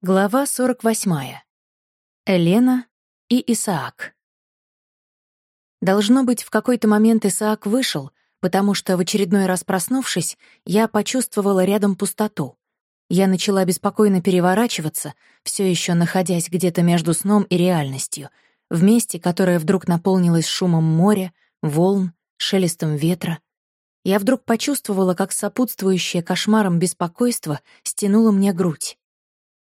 Глава 48. Элена и Исаак. Должно быть, в какой-то момент Исаак вышел, потому что, в очередной раз проснувшись, я почувствовала рядом пустоту. Я начала беспокойно переворачиваться, все еще находясь где-то между сном и реальностью, в месте, которое вдруг наполнилось шумом моря, волн, шелестом ветра. Я вдруг почувствовала, как сопутствующее кошмаром беспокойство стянуло мне грудь.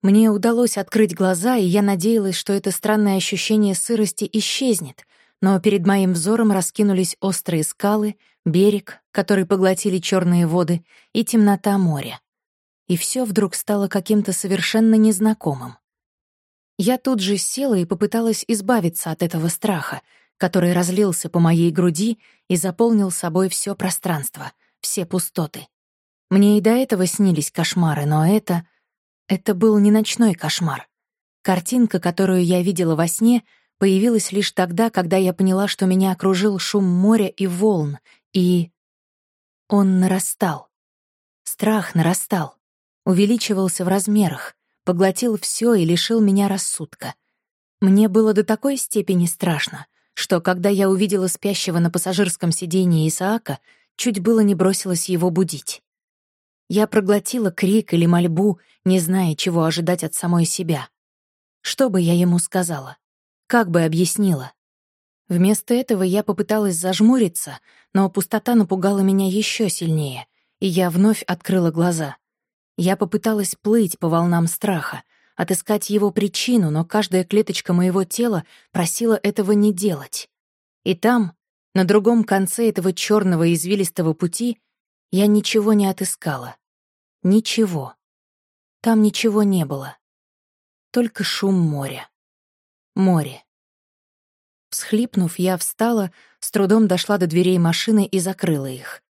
Мне удалось открыть глаза, и я надеялась, что это странное ощущение сырости исчезнет, но перед моим взором раскинулись острые скалы, берег, который поглотили черные воды, и темнота моря. И все вдруг стало каким-то совершенно незнакомым. Я тут же села и попыталась избавиться от этого страха, который разлился по моей груди и заполнил собой все пространство, все пустоты. Мне и до этого снились кошмары, но это это был не ночной кошмар. Картинка, которую я видела во сне, появилась лишь тогда, когда я поняла, что меня окружил шум моря и волн, и... Он нарастал. Страх нарастал, увеличивался в размерах, поглотил все и лишил меня рассудка. Мне было до такой степени страшно, что, когда я увидела спящего на пассажирском сиденье Исаака, чуть было не бросилась его будить. Я проглотила крик или мольбу, не зная, чего ожидать от самой себя. Что бы я ему сказала? Как бы объяснила? Вместо этого я попыталась зажмуриться, но пустота напугала меня еще сильнее, и я вновь открыла глаза. Я попыталась плыть по волнам страха, отыскать его причину, но каждая клеточка моего тела просила этого не делать. И там, на другом конце этого черного извилистого пути, я ничего не отыскала. Ничего. Там ничего не было. Только шум моря. Море. Всхлипнув, я встала, с трудом дошла до дверей машины и закрыла их.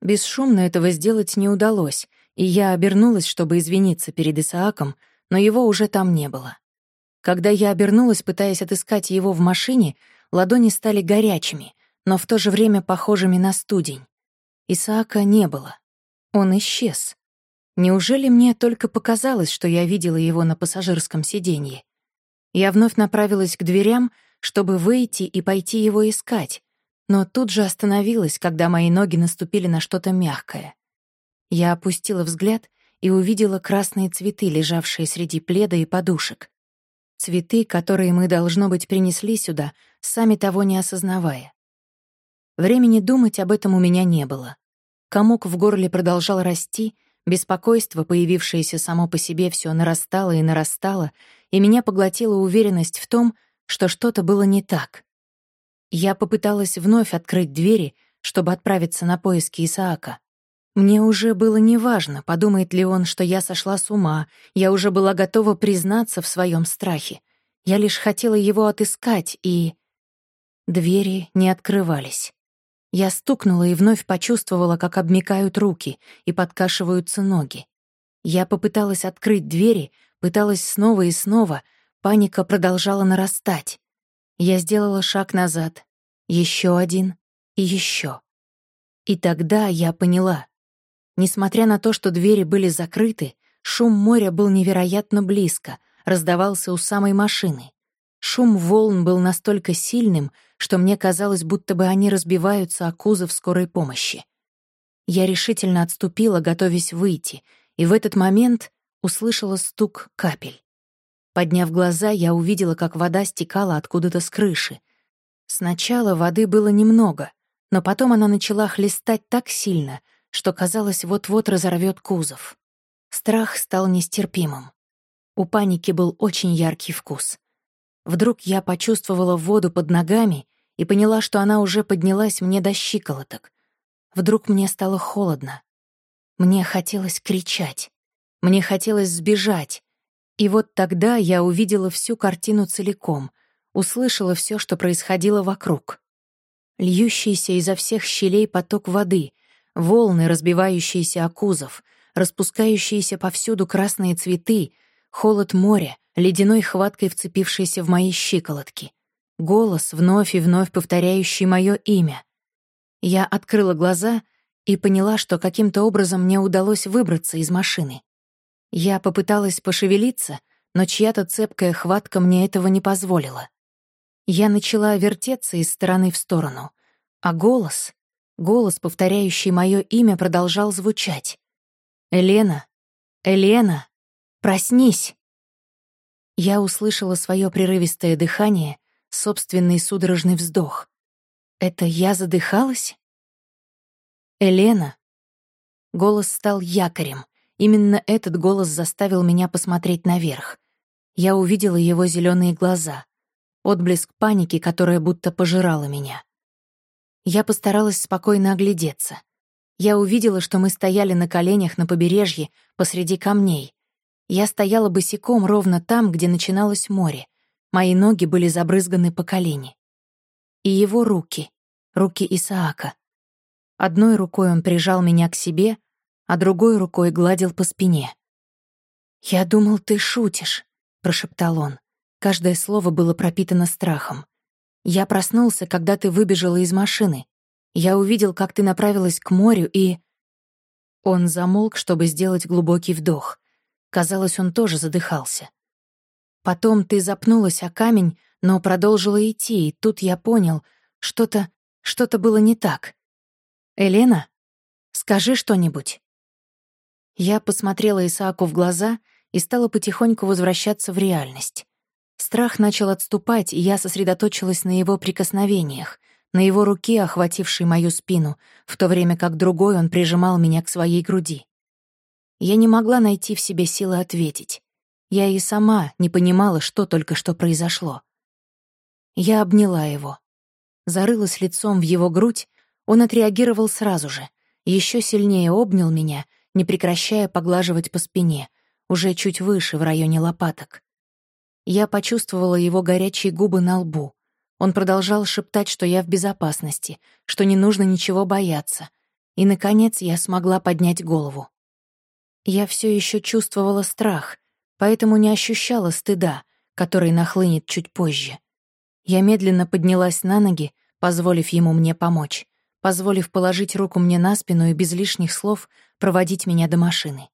Бесшумно этого сделать не удалось, и я обернулась, чтобы извиниться перед Исааком, но его уже там не было. Когда я обернулась, пытаясь отыскать его в машине, ладони стали горячими, но в то же время похожими на студень. Исаака не было. Он исчез. Неужели мне только показалось, что я видела его на пассажирском сиденье? Я вновь направилась к дверям, чтобы выйти и пойти его искать, но тут же остановилась, когда мои ноги наступили на что-то мягкое. Я опустила взгляд и увидела красные цветы, лежавшие среди пледа и подушек. Цветы, которые мы, должно быть, принесли сюда, сами того не осознавая. Времени думать об этом у меня не было. Комок в горле продолжал расти, беспокойство, появившееся само по себе, все нарастало и нарастало, и меня поглотила уверенность в том, что что-то было не так. Я попыталась вновь открыть двери, чтобы отправиться на поиски Исаака. Мне уже было неважно, подумает ли он, что я сошла с ума, я уже была готова признаться в своем страхе. Я лишь хотела его отыскать, и... Двери не открывались. Я стукнула и вновь почувствовала, как обмикают руки и подкашиваются ноги. Я попыталась открыть двери, пыталась снова и снова, паника продолжала нарастать. Я сделала шаг назад, еще один и еще. И тогда я поняла. Несмотря на то, что двери были закрыты, шум моря был невероятно близко, раздавался у самой машины. Шум волн был настолько сильным, что мне казалось, будто бы они разбиваются о кузов скорой помощи. Я решительно отступила, готовясь выйти, и в этот момент услышала стук капель. Подняв глаза, я увидела, как вода стекала откуда-то с крыши. Сначала воды было немного, но потом она начала хлестать так сильно, что казалось, вот-вот разорвет кузов. Страх стал нестерпимым. У паники был очень яркий вкус. Вдруг я почувствовала воду под ногами и поняла, что она уже поднялась мне до щиколоток. Вдруг мне стало холодно. Мне хотелось кричать. Мне хотелось сбежать. И вот тогда я увидела всю картину целиком, услышала все, что происходило вокруг. Льющийся изо всех щелей поток воды, волны, разбивающиеся о кузов, распускающиеся повсюду красные цветы, холод моря — ледяной хваткой вцепившийся в мои щиколотки. Голос, вновь и вновь повторяющий мое имя. Я открыла глаза и поняла, что каким-то образом мне удалось выбраться из машины. Я попыталась пошевелиться, но чья-то цепкая хватка мне этого не позволила. Я начала вертеться из стороны в сторону, а голос, голос, повторяющий мое имя, продолжал звучать. «Элена! Элена! Проснись!» Я услышала свое прерывистое дыхание, собственный судорожный вздох. Это я задыхалась? Элена. Голос стал якорем. Именно этот голос заставил меня посмотреть наверх. Я увидела его зеленые глаза, отблеск паники, которая будто пожирала меня. Я постаралась спокойно оглядеться. Я увидела, что мы стояли на коленях на побережье посреди камней. Я стояла босиком ровно там, где начиналось море. Мои ноги были забрызганы по колени. И его руки, руки Исаака. Одной рукой он прижал меня к себе, а другой рукой гладил по спине. «Я думал, ты шутишь», прошептал он. Каждое слово было пропитано страхом. «Я проснулся, когда ты выбежала из машины. Я увидел, как ты направилась к морю и...» Он замолк, чтобы сделать глубокий вдох. Казалось, он тоже задыхался. Потом ты запнулась о камень, но продолжила идти, и тут я понял, что-то... что-то было не так. «Елена, скажи что-нибудь». Я посмотрела Исааку в глаза — и стала потихоньку возвращаться в реальность. Страх начал отступать, и я сосредоточилась на его прикосновениях, на его руке, охватившей мою спину, в то время как другой он прижимал меня к своей груди. Я не могла найти в себе силы ответить. Я и сама не понимала, что только что произошло. Я обняла его. Зарылась лицом в его грудь, он отреагировал сразу же, еще сильнее обнял меня, не прекращая поглаживать по спине, уже чуть выше, в районе лопаток. Я почувствовала его горячие губы на лбу. Он продолжал шептать, что я в безопасности, что не нужно ничего бояться. И, наконец, я смогла поднять голову. Я все еще чувствовала страх, поэтому не ощущала стыда, который нахлынет чуть позже. Я медленно поднялась на ноги, позволив ему мне помочь, позволив положить руку мне на спину и без лишних слов проводить меня до машины.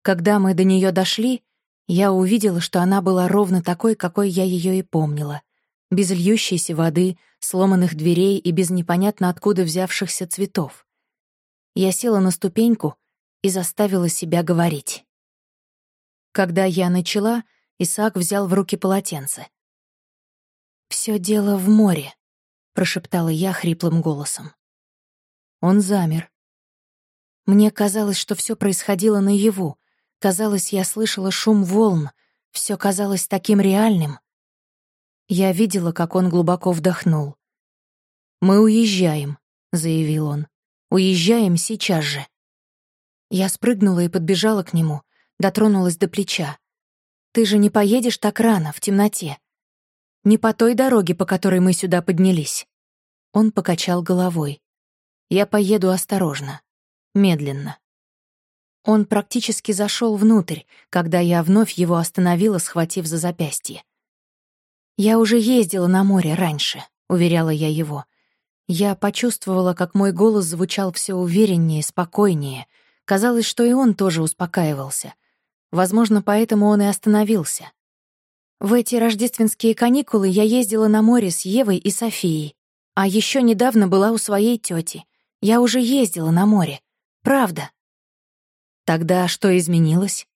Когда мы до нее дошли, я увидела, что она была ровно такой, какой я ее и помнила. Без льющейся воды, сломанных дверей и без непонятно откуда взявшихся цветов. Я села на ступеньку и заставила себя говорить. Когда я начала, Исаак взял в руки полотенце. «Всё дело в море», — прошептала я хриплым голосом. Он замер. Мне казалось, что всё происходило наяву, Казалось, я слышала шум волн. Все казалось таким реальным. Я видела, как он глубоко вдохнул. «Мы уезжаем», — заявил он. «Уезжаем сейчас же». Я спрыгнула и подбежала к нему, дотронулась до плеча. «Ты же не поедешь так рано, в темноте. Не по той дороге, по которой мы сюда поднялись». Он покачал головой. «Я поеду осторожно, медленно». Он практически зашел внутрь, когда я вновь его остановила, схватив за запястье. «Я уже ездила на море раньше», — уверяла я его. Я почувствовала, как мой голос звучал все увереннее, спокойнее. Казалось, что и он тоже успокаивался. Возможно, поэтому он и остановился. В эти рождественские каникулы я ездила на море с Евой и Софией. А еще недавно была у своей тети. Я уже ездила на море. Правда. Тогда что изменилось?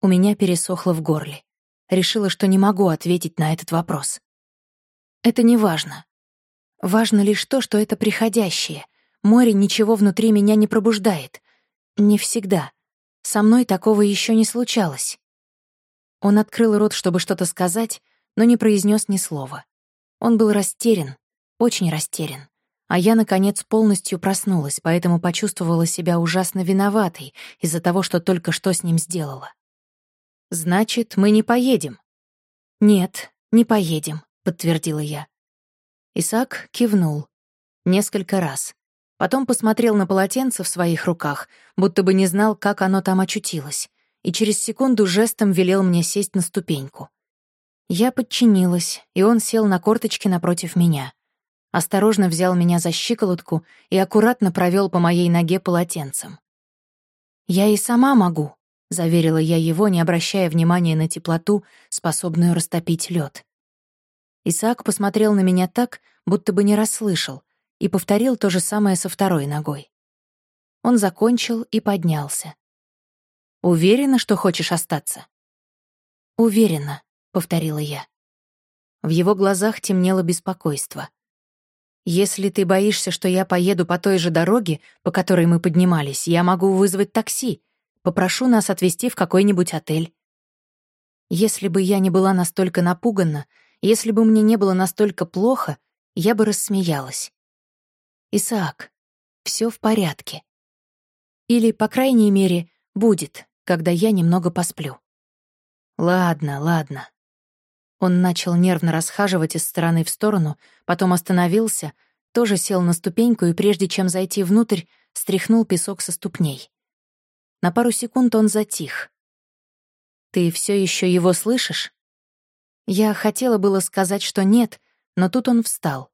У меня пересохло в горле. Решила, что не могу ответить на этот вопрос. Это не важно. Важно лишь то, что это приходящее. Море ничего внутри меня не пробуждает. Не всегда. Со мной такого еще не случалось. Он открыл рот, чтобы что-то сказать, но не произнес ни слова. Он был растерян, очень растерян. А я, наконец, полностью проснулась, поэтому почувствовала себя ужасно виноватой из-за того, что только что с ним сделала. «Значит, мы не поедем?» «Нет, не поедем», — подтвердила я. Исаак кивнул. Несколько раз. Потом посмотрел на полотенце в своих руках, будто бы не знал, как оно там очутилось, и через секунду жестом велел мне сесть на ступеньку. Я подчинилась, и он сел на корточки напротив меня осторожно взял меня за щиколотку и аккуратно провел по моей ноге полотенцем. «Я и сама могу», — заверила я его, не обращая внимания на теплоту, способную растопить лед. Исаак посмотрел на меня так, будто бы не расслышал, и повторил то же самое со второй ногой. Он закончил и поднялся. «Уверена, что хочешь остаться?» «Уверена», — повторила я. В его глазах темнело беспокойство. «Если ты боишься, что я поеду по той же дороге, по которой мы поднимались, я могу вызвать такси. Попрошу нас отвезти в какой-нибудь отель». Если бы я не была настолько напугана, если бы мне не было настолько плохо, я бы рассмеялась. «Исаак, все в порядке». Или, по крайней мере, будет, когда я немного посплю. Ладно, ладно. Он начал нервно расхаживать из стороны в сторону, потом остановился, тоже сел на ступеньку и прежде чем зайти внутрь, стряхнул песок со ступней. На пару секунд он затих. «Ты все еще его слышишь?» Я хотела было сказать, что нет, но тут он встал.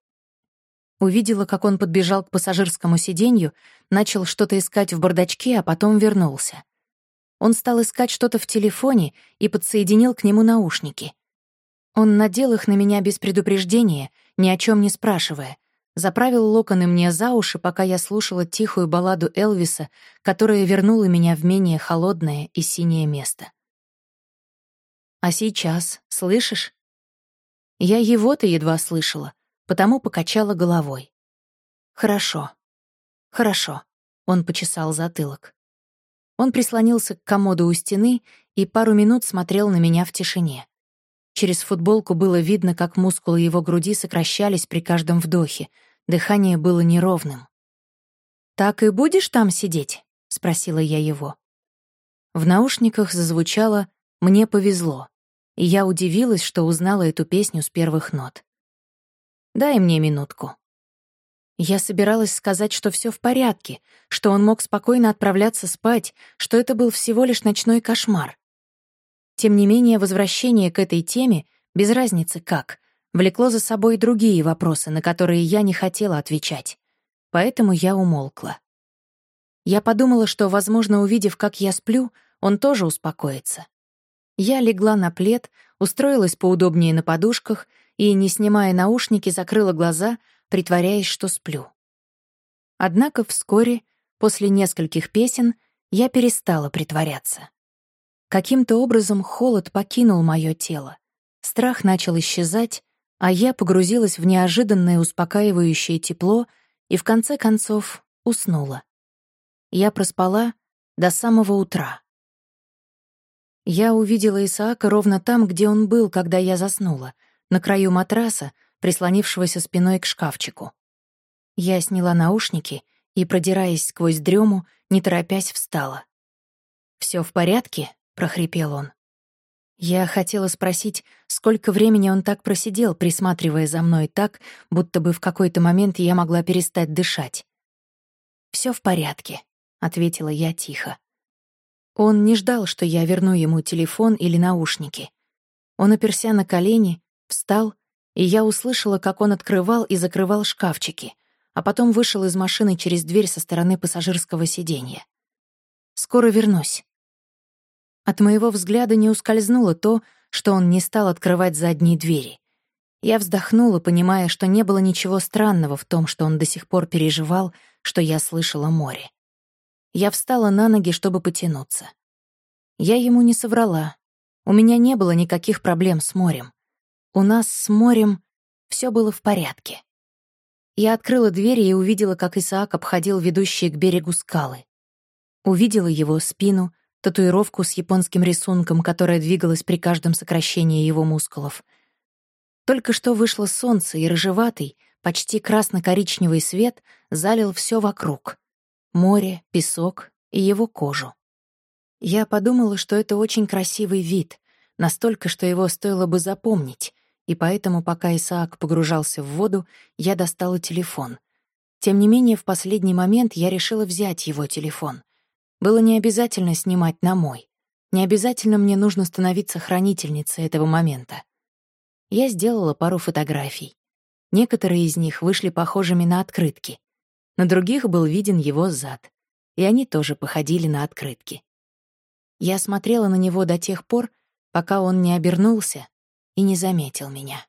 Увидела, как он подбежал к пассажирскому сиденью, начал что-то искать в бардачке, а потом вернулся. Он стал искать что-то в телефоне и подсоединил к нему наушники. Он надел их на меня без предупреждения, ни о чем не спрашивая, заправил локоны мне за уши, пока я слушала тихую балладу Элвиса, которая вернула меня в менее холодное и синее место. «А сейчас, слышишь?» Я его-то едва слышала, потому покачала головой. «Хорошо, хорошо», — он почесал затылок. Он прислонился к комоду у стены и пару минут смотрел на меня в тишине. Через футболку было видно, как мускулы его груди сокращались при каждом вдохе, дыхание было неровным. «Так и будешь там сидеть?» — спросила я его. В наушниках зазвучало «Мне повезло», и я удивилась, что узнала эту песню с первых нот. «Дай мне минутку», я собиралась сказать, что все в порядке, что он мог спокойно отправляться спать, что это был всего лишь ночной кошмар. Тем не менее, возвращение к этой теме, без разницы как, влекло за собой другие вопросы, на которые я не хотела отвечать. Поэтому я умолкла. Я подумала, что, возможно, увидев, как я сплю, он тоже успокоится. Я легла на плед, устроилась поудобнее на подушках и, не снимая наушники, закрыла глаза, притворяясь, что сплю. Однако вскоре, после нескольких песен, я перестала притворяться. Каким-то образом холод покинул мое тело. Страх начал исчезать, а я погрузилась в неожиданное успокаивающее тепло и в конце концов уснула. Я проспала до самого утра. Я увидела Исаака ровно там, где он был, когда я заснула, на краю матраса, прислонившегося спиной к шкафчику. Я сняла наушники и, продираясь сквозь дрему, не торопясь встала. Все в порядке?» — прохрипел он. Я хотела спросить, сколько времени он так просидел, присматривая за мной так, будто бы в какой-то момент я могла перестать дышать. Все в порядке», — ответила я тихо. Он не ждал, что я верну ему телефон или наушники. Он оперся на колени, встал и я услышала, как он открывал и закрывал шкафчики, а потом вышел из машины через дверь со стороны пассажирского сиденья. «Скоро вернусь». От моего взгляда не ускользнуло то, что он не стал открывать задние двери. Я вздохнула, понимая, что не было ничего странного в том, что он до сих пор переживал, что я слышала море. Я встала на ноги, чтобы потянуться. Я ему не соврала. У меня не было никаких проблем с морем. У нас с морем все было в порядке. Я открыла дверь и увидела, как Исаак обходил ведущие к берегу скалы. Увидела его спину, татуировку с японским рисунком, которая двигалась при каждом сокращении его мускулов. Только что вышло солнце, и рыжеватый, почти красно-коричневый свет залил все вокруг. Море, песок и его кожу. Я подумала, что это очень красивый вид, настолько, что его стоило бы запомнить, и поэтому, пока Исаак погружался в воду, я достала телефон. Тем не менее, в последний момент я решила взять его телефон. Было не обязательно снимать на мой. Не обязательно мне нужно становиться хранительницей этого момента. Я сделала пару фотографий. Некоторые из них вышли похожими на открытки. На других был виден его зад. И они тоже походили на открытки. Я смотрела на него до тех пор, пока он не обернулся и не заметил меня.